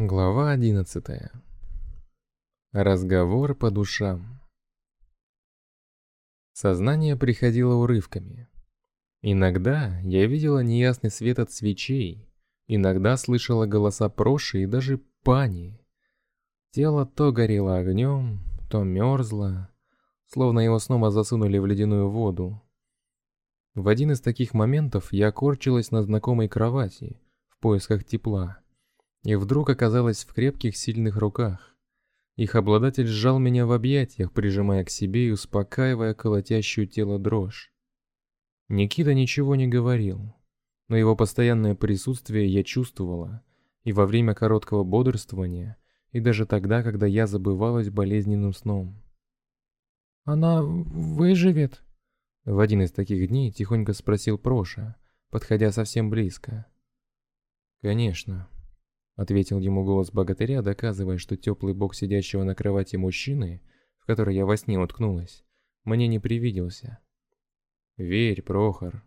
Глава 11. Разговор по душам. Сознание приходило урывками. Иногда я видела неясный свет от свечей, иногда слышала голоса Проши и даже Пани. Тело то горело огнем, то мерзло, словно его снова засунули в ледяную воду. В один из таких моментов я корчилась на знакомой кровати в поисках тепла и вдруг оказалась в крепких сильных руках. Их обладатель сжал меня в объятиях, прижимая к себе и успокаивая колотящую тело дрожь. Никита ничего не говорил, но его постоянное присутствие я чувствовала и во время короткого бодрствования, и даже тогда, когда я забывалась болезненным сном. «Она выживет?» В один из таких дней тихонько спросил Проша, подходя совсем близко. «Конечно», ответил ему голос богатыря, доказывая, что теплый бок сидящего на кровати мужчины, в который я во сне уткнулась, мне не привиделся. Верь, Прохор.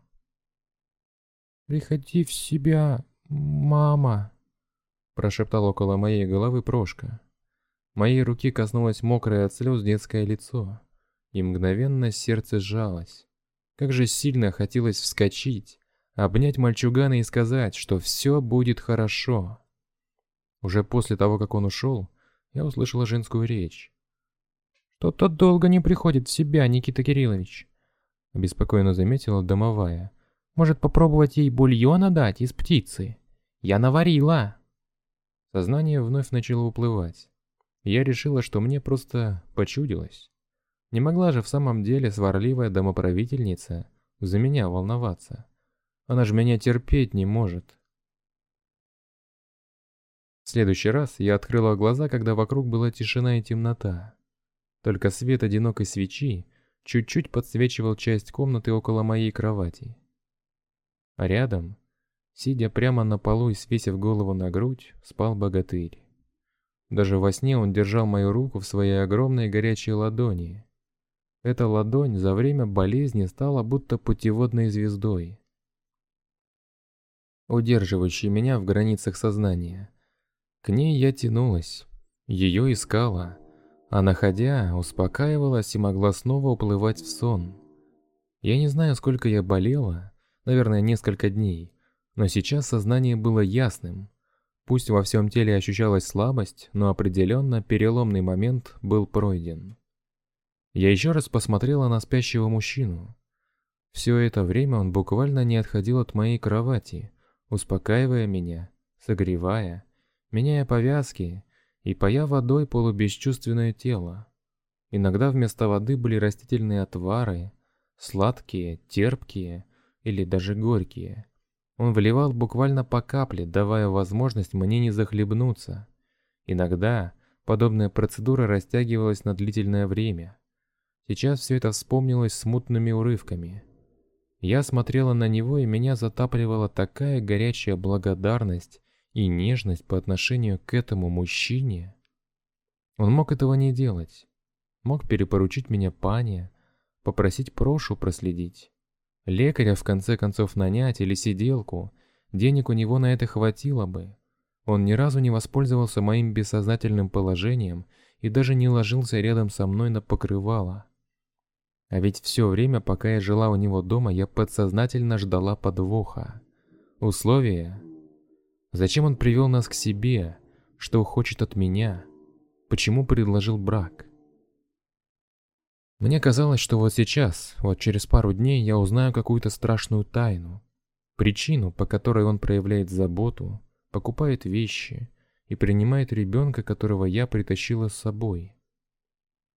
Приходи в себя, мама, прошептал около моей головы Прошка. Моей руки коснулось мокрое от слез детское лицо, и мгновенно сердце сжалось. Как же сильно хотелось вскочить, обнять мальчугана и сказать, что все будет хорошо. Уже после того, как он ушел, я услышала женскую речь. «Что-то долго не приходит в себя, Никита Кириллович», — обеспокоенно заметила домовая. «Может, попробовать ей бульона дать из птицы? Я наварила!» Сознание вновь начало уплывать. Я решила, что мне просто почудилось. Не могла же в самом деле сварливая домоправительница за меня волноваться. Она же меня терпеть не может следующий раз я открыла глаза, когда вокруг была тишина и темнота. Только свет одинокой свечи чуть-чуть подсвечивал часть комнаты около моей кровати. А рядом, сидя прямо на полу и свесив голову на грудь, спал богатырь. Даже во сне он держал мою руку в своей огромной горячей ладони. Эта ладонь за время болезни стала будто путеводной звездой, удерживающей меня в границах сознания. К ней я тянулась, ее искала, а находя, успокаивалась и могла снова уплывать в сон. Я не знаю, сколько я болела, наверное, несколько дней, но сейчас сознание было ясным. Пусть во всем теле ощущалась слабость, но определенно переломный момент был пройден. Я еще раз посмотрела на спящего мужчину. Все это время он буквально не отходил от моей кровати, успокаивая меня, согревая, меняя повязки и поя водой полубесчувственное тело. Иногда вместо воды были растительные отвары, сладкие, терпкие или даже горькие. Он вливал буквально по капле, давая возможность мне не захлебнуться. Иногда подобная процедура растягивалась на длительное время. Сейчас все это вспомнилось смутными урывками. Я смотрела на него, и меня затапливала такая горячая благодарность и нежность по отношению к этому мужчине. Он мог этого не делать. Мог перепоручить меня пане, попросить Прошу проследить. Лекаря в конце концов нанять или сиделку. Денег у него на это хватило бы. Он ни разу не воспользовался моим бессознательным положением и даже не ложился рядом со мной на покрывало. А ведь все время, пока я жила у него дома, я подсознательно ждала подвоха. Условия, Зачем он привел нас к себе? Что хочет от меня? Почему предложил брак? Мне казалось, что вот сейчас, вот через пару дней я узнаю какую-то страшную тайну, причину, по которой он проявляет заботу, покупает вещи и принимает ребенка, которого я притащила с собой.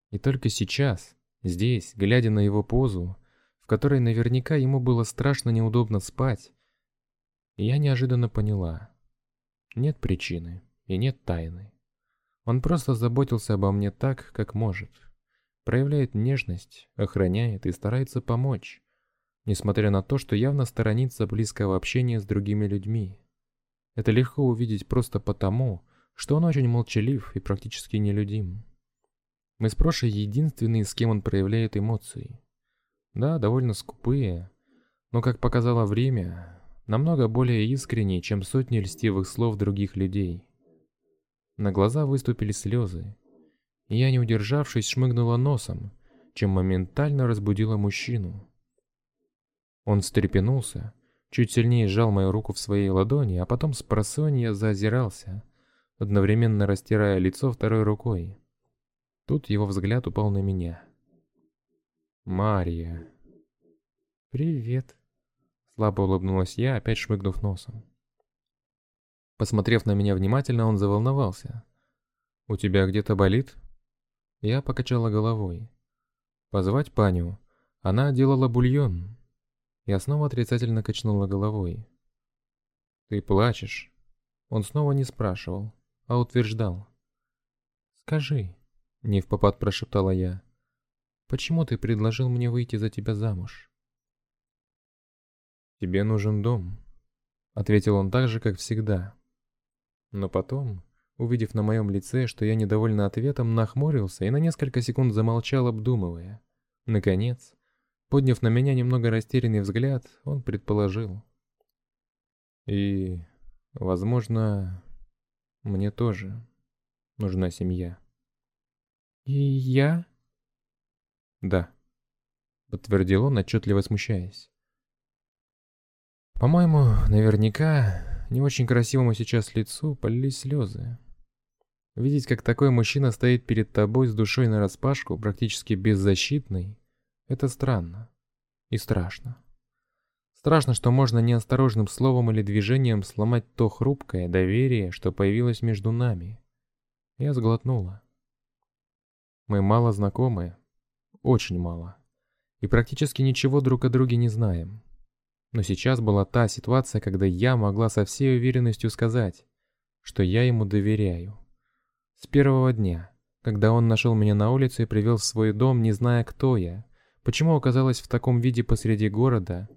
И только сейчас, здесь, глядя на его позу, в которой наверняка ему было страшно неудобно спать, я неожиданно поняла, нет причины и нет тайны. Он просто заботился обо мне так, как может. Проявляет нежность, охраняет и старается помочь, несмотря на то, что явно сторонится близкого общения с другими людьми. Это легко увидеть просто потому, что он очень молчалив и практически нелюдим. Мы с Прошей единственные, с кем он проявляет эмоции. Да, довольно скупые, но, как показало время, намного более искренний, чем сотни льстивых слов других людей. На глаза выступили слезы. И я, не удержавшись, шмыгнула носом, чем моментально разбудила мужчину. Он встрепенулся, чуть сильнее сжал мою руку в своей ладони, а потом с просонья заозирался, одновременно растирая лицо второй рукой. Тут его взгляд упал на меня. «Мария!» «Привет!» Слабо улыбнулась я, опять шмыгнув носом. Посмотрев на меня внимательно, он заволновался. «У тебя где-то болит?» Я покачала головой. «Позвать паню. Она делала бульон». Я снова отрицательно качнула головой. «Ты плачешь?» Он снова не спрашивал, а утверждал. «Скажи», — не попад прошептала я, — «почему ты предложил мне выйти за тебя замуж?» «Тебе нужен дом», — ответил он так же, как всегда. Но потом, увидев на моем лице, что я недовольна ответом, нахмурился и на несколько секунд замолчал, обдумывая. Наконец, подняв на меня немного растерянный взгляд, он предположил. «И, возможно, мне тоже нужна семья». «И я?» «Да», — подтвердил он, отчетливо смущаясь. По-моему, наверняка не очень красивому сейчас лицу полились слезы. Видеть, как такой мужчина стоит перед тобой с душой нараспашку, практически беззащитный, это странно и страшно. Страшно, что можно неосторожным словом или движением сломать то хрупкое доверие, что появилось между нами. Я сглотнула. Мы мало знакомы, очень мало, и практически ничего друг о друге не знаем. Но сейчас была та ситуация, когда я могла со всей уверенностью сказать, что я ему доверяю. С первого дня, когда он нашел меня на улице и привел в свой дом, не зная, кто я, почему оказалась в таком виде посреди города,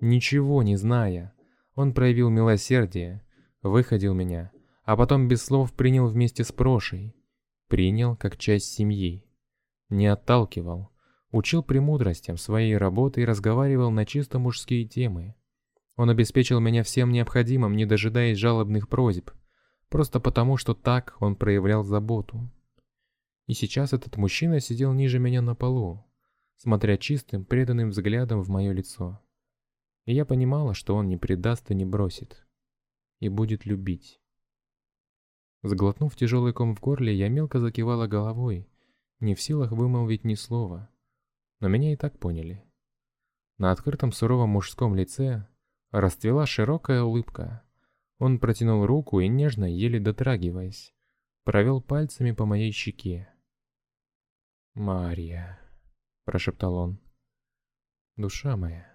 ничего не зная, он проявил милосердие, выходил меня, а потом без слов принял вместе с Прошей. Принял как часть семьи. Не отталкивал, учил премудростям своей работы и разговаривал на чисто мужские темы. Он обеспечил меня всем необходимым, не дожидаясь жалобных просьб, просто потому, что так он проявлял заботу. И сейчас этот мужчина сидел ниже меня на полу, смотря чистым, преданным взглядом в мое лицо. И я понимала, что он не предаст и не бросит. И будет любить. Сглотнув тяжелый ком в горле, я мелко закивала головой, не в силах вымолвить ни слова но меня и так поняли. На открытом суровом мужском лице расцвела широкая улыбка. Он протянул руку и нежно, еле дотрагиваясь, провел пальцами по моей щеке. «Мария», — прошептал он, — «душа моя».